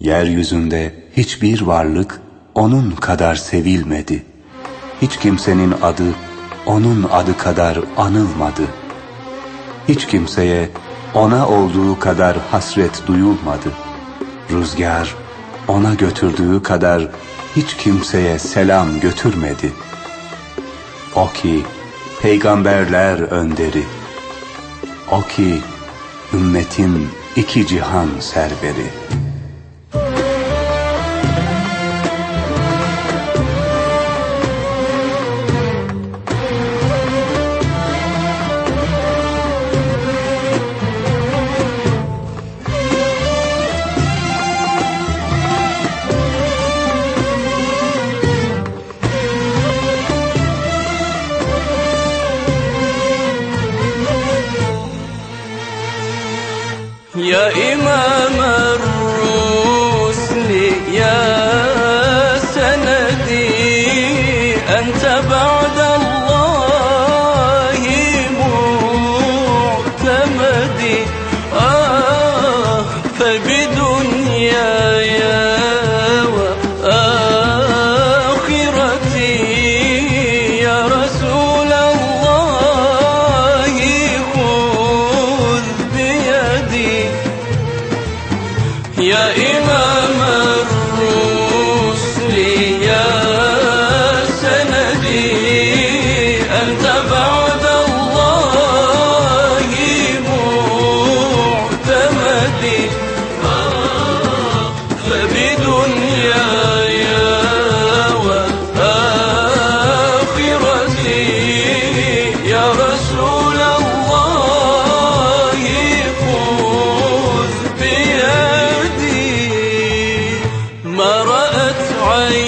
Yeryüzünde hiçbir varlık onun kadar sevilmedi. Hiç kimsenin adı onun adı kadar anılmadı. Hiç kimseye ona olduğu kadar hasret duyulmadı. Rüzgar ona götürdüğü kadar hiç kimseye selam götürmedi. O ki peygamberler önderi. O ki ümmetin iki cihan serveri. فبدنياي وآخرتي. يا رسول الله خذ بيدي. ما رأت عين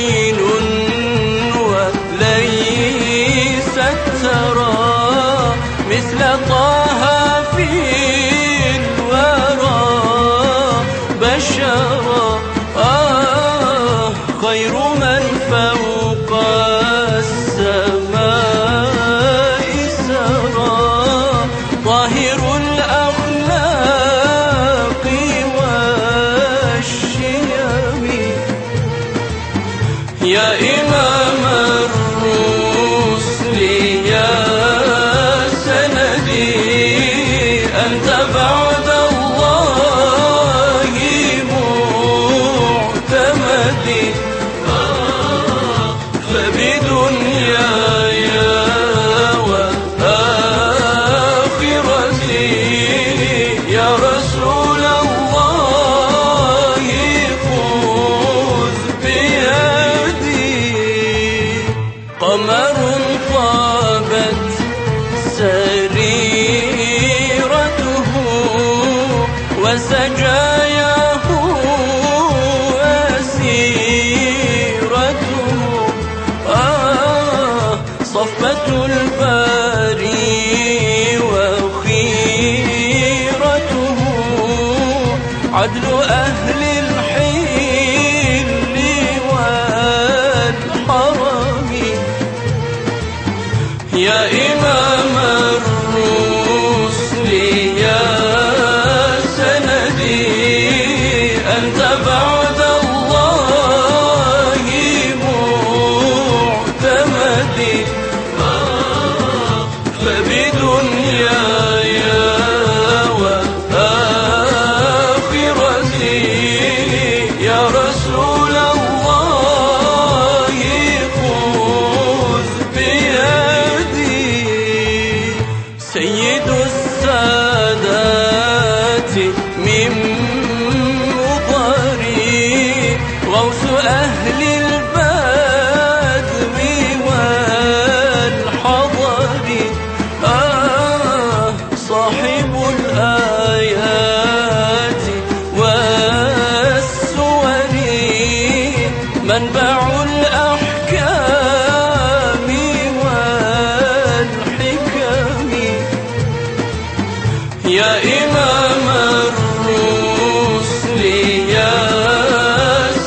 يا إمام الرسل يا سندي أنت بعد الله معتمدي. آه عدل أهل الحل والحرم. يا إمام الأحكام والحكم. يا إمام الرسل يا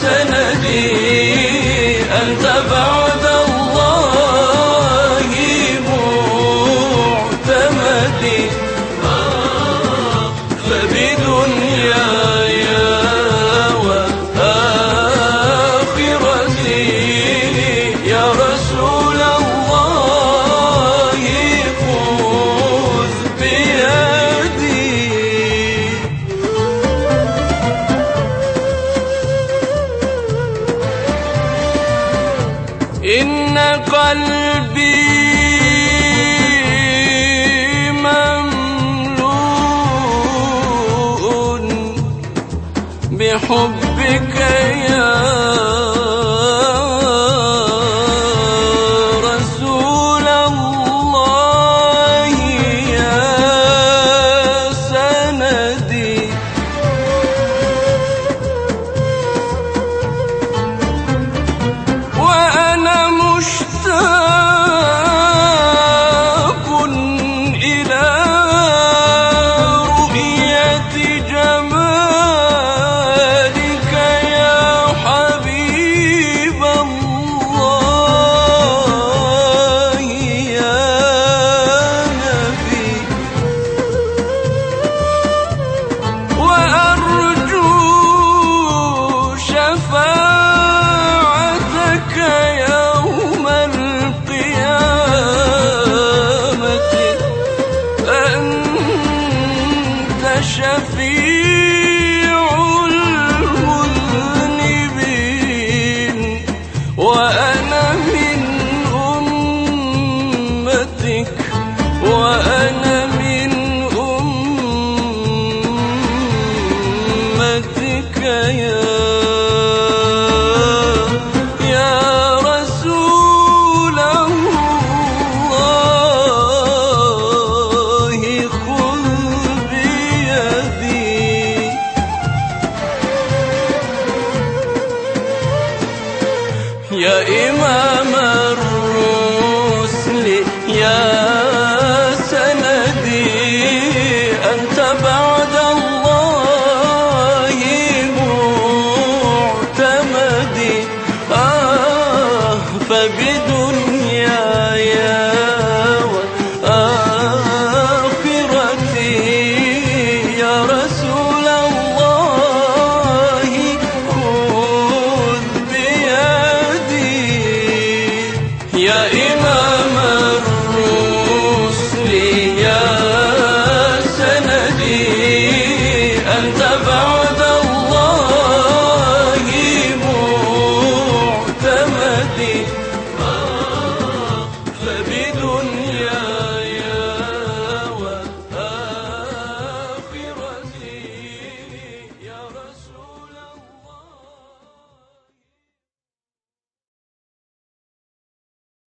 سندي إن قلبي مملوء بحبك يا يا سندي أنت بعد الله معتمدي آه فبدنياي وآخرتي يا رسول الله خذ بيدي. يا إمام